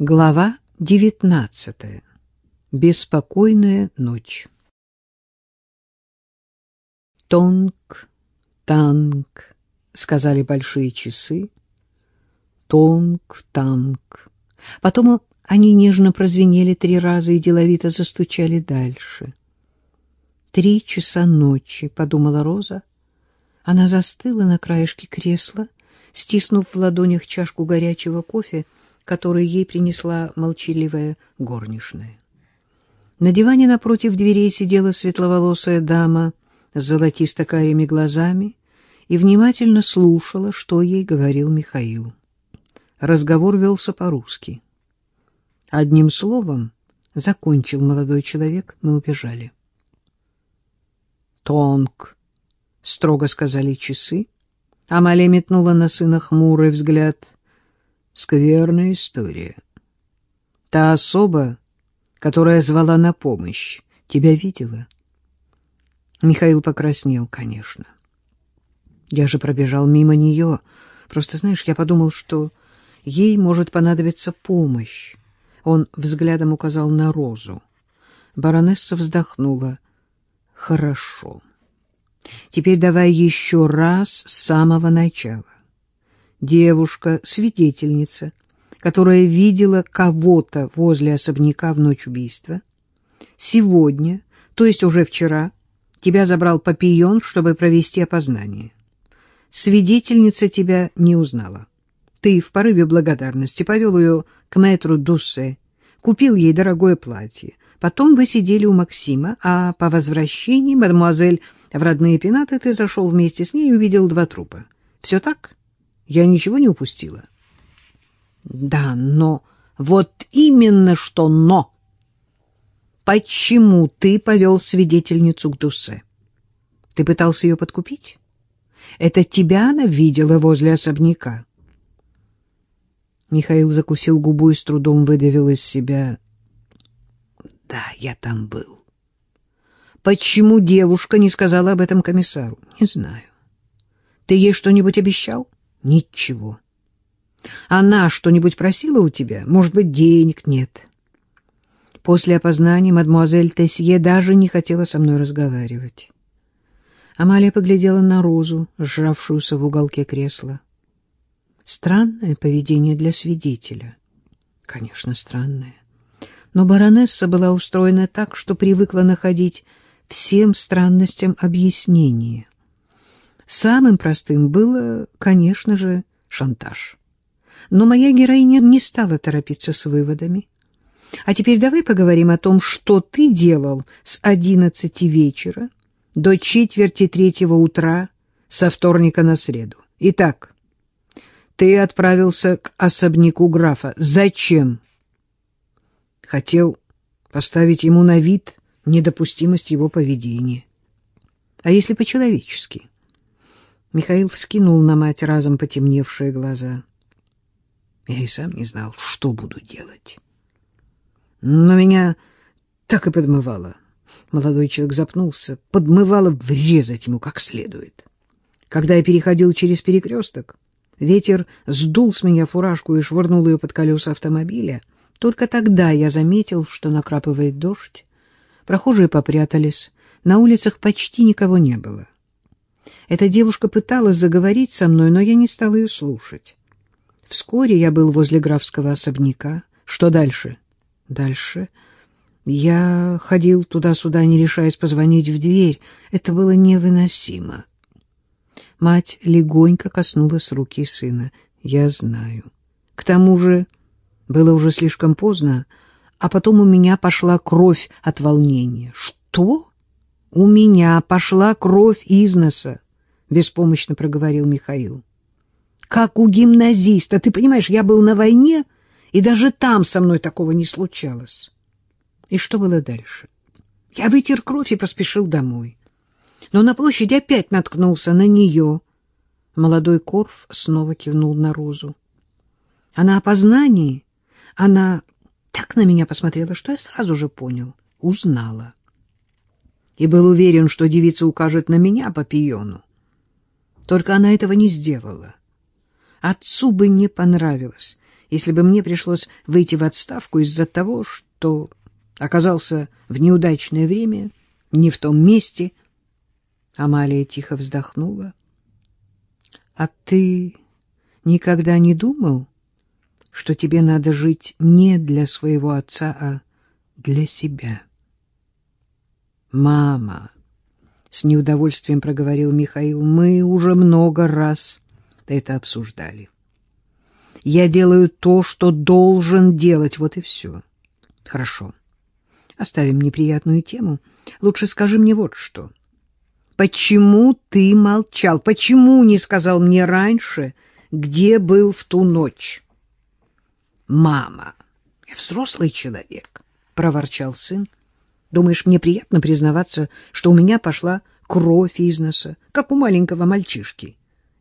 Глава девятнадцатая. Беспокойная ночь. Тонк, танк, сказали большие часы. Тонк, танк. Потом они нежно прозвенели три раза и деловито застучали дальше. Три часа ночи, подумала Роза. Она застыла на краешке кресла, стиснув в ладонях чашку горячего кофе, который ей принесла молчаливая горничная. На диване напротив дверей сидела светловолосая дама с золотисто-карими глазами и внимательно слушала, что ей говорил Михаил. Разговор велся по-русски. Одним словом, закончил молодой человек, мы убежали. «Тонк», — строго сказали часы. Амалия метнула на сына хмурый взгляд. «Скверная история. Та особа, которая звала на помощь, тебя видела?» Михаил покраснел, конечно. Я же пробежал мимо нее. Просто, знаешь, я подумал, что ей может понадобиться помощь. Он взглядом указал на Розу. Баронесса вздохнула. Хорошо. Теперь давай еще раз с самого начала. Девушка, свидетельница, которая видела кого-то возле особняка в ночь убийства, сегодня, то есть уже вчера, тебя забрал Папион, чтобы провести опознание. Свидетельница тебя не узнала. Ты в порыве благодарности повел ее к мэтру Дуссе, купил ей дорогое платье, Потом вы сидели у Максима, а по возвращении, мадемуазель, в родные пенаты ты зашел вместе с ней и увидел два трупа. Все так? Я ничего не упустила? Да, но... Вот именно что «но». Почему ты повел свидетельницу к Дуссе? Ты пытался ее подкупить? Это тебя она видела возле особняка? Михаил закусил губу и с трудом выдавил из себя да, я там был. Почему девушка не сказала об этом комиссару? Не знаю. Ты ей что-нибудь обещал? Ничего. Она что-нибудь просила у тебя? Может быть, денег нет? После опознания мадемуазель Тесье даже не хотела со мной разговаривать. Амалия поглядела на Розу, сжавшуюся в уголке кресла. Странное поведение для свидетеля. Конечно, странное но баронесса была устроена так, что привыкла находить всем странностям объяснение. Самым простым было, конечно же, шантаж. Но моя героиня не стала торопиться с выводами. А теперь давай поговорим о том, что ты делал с одиннадцати вечера до четверти третьего утра со вторника на среду. Итак, ты отправился к особняку графа. Зачем? хотел поставить ему на вид недопустимость его поведения. А если по-человечески? Михаил вскинул на мать разом потемневшие глаза. Я и сам не знал, что буду делать. Но меня так и подмывало. Молодой человек запнулся. Подмывало врезать ему как следует. Когда я переходил через перекресток, ветер сдул с меня фуражку и швырнул ее под колеса автомобиля — только тогда я заметил, что накрапывает дождь. Прохожие попрятались, на улицах почти никого не было. Эта девушка пыталась заговорить со мной, но я не стал ее слушать. Вскоре я был возле графского особняка. Что дальше? Дальше я ходил туда-сюда, не решаясь позвонить в дверь. Это было невыносимо. Мать легонько коснулась руки сына. Я знаю. К тому же было уже слишком поздно, а потом у меня пошла кровь от волнения. Что? У меня пошла кровь из носа, беспомощно проговорил Михаил. Как у гимназиста, ты понимаешь, я был на войне, и даже там со мной такого не случалось. И что было дальше? Я вытер кровь и поспешил домой. Но на площади опять наткнулся на нее. Молодой Корф снова кивнул на Розу. А на опознании она так на меня посмотрела, что я сразу же понял, узнала. И был уверен, что девица укажет на меня по пиону. Только она этого не сделала. Отцу бы не понравилось, если бы мне пришлось выйти в отставку из-за того, что оказался в неудачное время, не в том месте. Амалия тихо вздохнула. — А ты никогда не думал, что тебе надо жить не для своего отца, а для себя? — Мама, — с неудовольствием проговорил Михаил, — мы уже много раз это обсуждали. Я делаю то, что должен делать, вот и все. Хорошо. Оставим неприятную тему. Лучше скажи мне вот что. Почему ты молчал? Почему не сказал мне раньше, где был в ту ночь? Мама, я взрослый человек, проворчал сын. Думаешь, мне приятно признаваться, что у меня пошла кровь из носа, как у маленького мальчишки?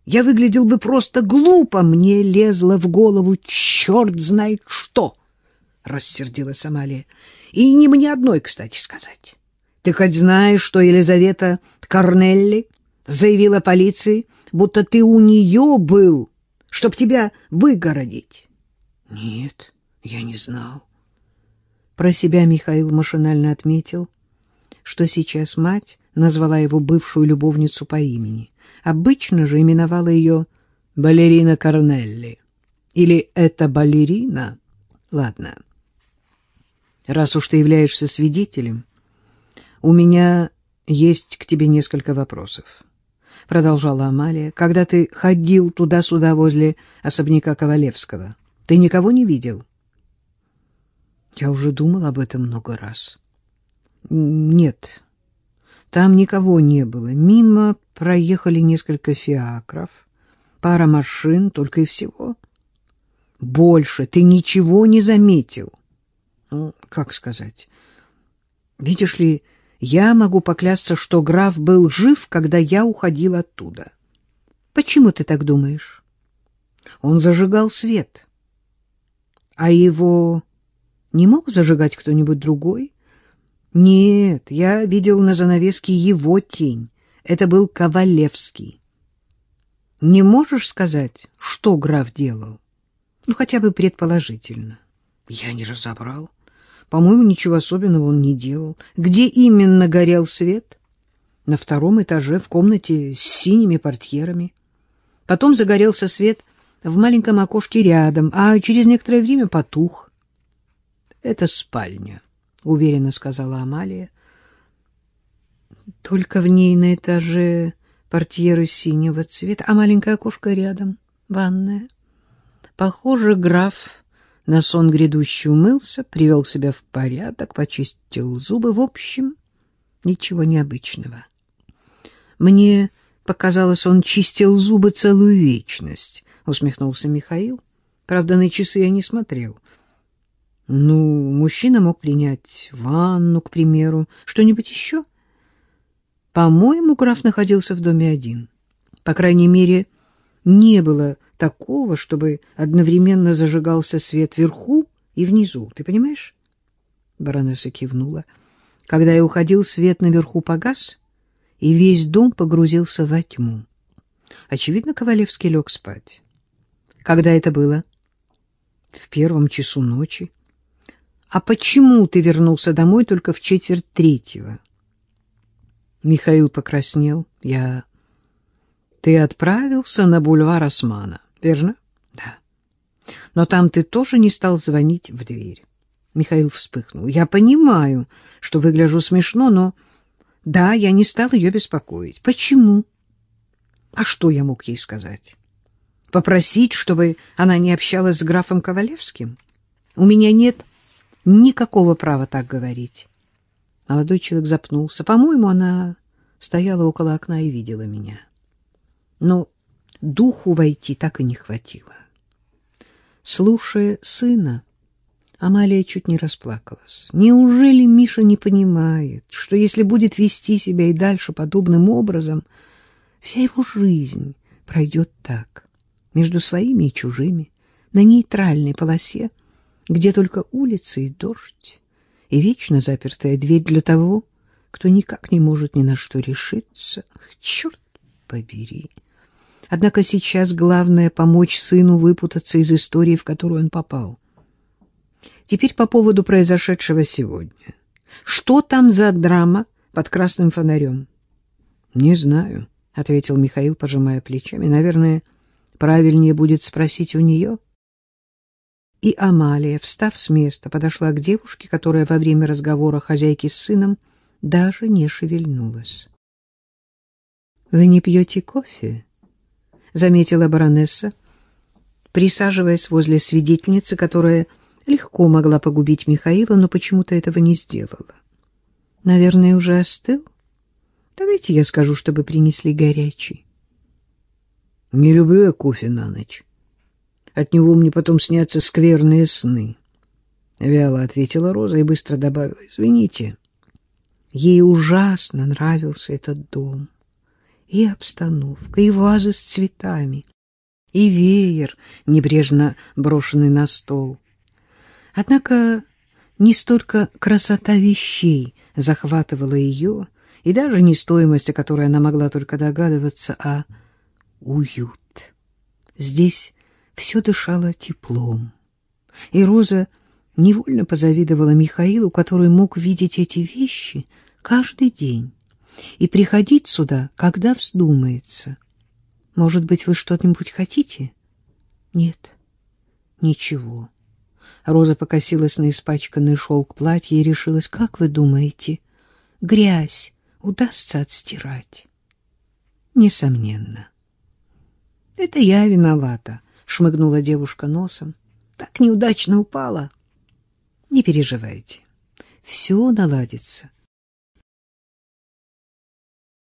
Я выглядел бы просто глупо, мне лезло в голову черт знает что, — рассердилась Амалия. И не мне одной, кстати сказать. Ты хоть знаешь, что Елизавета Корнелли заявила полиции, будто ты у нее был, чтоб тебя выгородить? Нет, я не знал. Про себя Михаил машинально отметил, что сейчас мать назвала его бывшую любовницу по имени. Обычно же именовала ее балерина Корнелли. Или это балерина? Ладно. Раз уж ты являешься свидетелем, у меня есть к тебе несколько вопросов. Продолжала Амалия. Когда ты ходил туда-сюда возле особняка Ковалевского, ты никого не видел? Я уже думал об этом много раз. Нет, там никого не было. Мимо проехали несколько фиакров, пара машин, только и всего. Больше ты ничего не заметил. Ну, как сказать? Видишь ли, я могу поклясться, что граф был жив, когда я уходил оттуда. Почему ты так думаешь? Он зажигал свет. А его не мог зажигать кто-нибудь другой? Нет, я видел на занавеске его тень. Это был Ковалевский. Не можешь сказать, что граф делал? Ну, хотя бы предположительно. Я не разобрал. По-моему, ничего особенного он не делал. Где именно горел свет? На втором этаже, в комнате с синими портьерами. Потом загорелся свет в маленьком окошке рядом, а через некоторое время потух. Это спальня уверенно сказала Амалия. Только в ней на этаже портьеры синего цвета, а маленькое окошко рядом, ванная. Похоже, граф на сон грядущий умылся, привел себя в порядок, почистил зубы. В общем, ничего необычного. Мне показалось, он чистил зубы целую вечность, усмехнулся Михаил. Правда, на часы я не смотрел. Ну, мужчина мог принять ванну, к примеру. Что-нибудь еще? По-моему, граф находился в доме один. По крайней мере, не было такого, чтобы одновременно зажигался свет вверху и внизу. Ты понимаешь? Баронесса кивнула. Когда я уходил, свет наверху погас, и весь дом погрузился во тьму. Очевидно, Ковалевский лег спать. Когда это было? В первом часу ночи. А почему ты вернулся домой только в четверть третьего? Михаил покраснел. Я... Ты отправился на бульвар Османа, верно? Да. Но там ты тоже не стал звонить в дверь. Михаил вспыхнул. Я понимаю, что выгляжу смешно, но... Да, я не стал ее беспокоить. Почему? А что я мог ей сказать? Попросить, чтобы она не общалась с графом Ковалевским? У меня нет никакого права так говорить. Молодой человек запнулся. По-моему, она стояла около окна и видела меня. Но духу войти так и не хватило. Слушая сына, Амалия чуть не расплакалась. Неужели Миша не понимает, что если будет вести себя и дальше подобным образом, вся его жизнь пройдет так, между своими и чужими, на нейтральной полосе, где только улица и дождь, и вечно запертая дверь для того, кто никак не может ни на что решиться. Ах, черт побери! Однако сейчас главное — помочь сыну выпутаться из истории, в которую он попал. Теперь по поводу произошедшего сегодня. Что там за драма под красным фонарем? — Не знаю, — ответил Михаил, пожимая плечами. — Наверное, правильнее будет спросить у нее. И Амалия, встав с места, подошла к девушке, которая во время разговора хозяйки с сыном даже не шевельнулась. — Вы не пьете кофе? — заметила баронесса, присаживаясь возле свидетельницы, которая легко могла погубить Михаила, но почему-то этого не сделала. — Наверное, уже остыл? Давайте я скажу, чтобы принесли горячий. — Не люблю я кофе на ночь. От него мне потом снятся скверные сны. Вяло ответила Роза и быстро добавила. — Извините. Ей ужасно нравился этот дом. И обстановка, и вазы с цветами, и веер, небрежно брошенный на стол. Однако не столько красота вещей захватывала ее, и даже не стоимость, о которой она могла только догадываться, а уют. Здесь все дышало теплом. И Роза невольно позавидовала Михаилу, который мог видеть эти вещи каждый день и приходить сюда, когда вздумается. Может быть, вы что-нибудь хотите? Нет, ничего. Роза покосилась на испачканный шелк платья и решилась, как вы думаете, грязь удастся отстирать? Несомненно. Это я виновата, шмыгнула девушка носом. Так неудачно упала. Не переживайте, все наладится.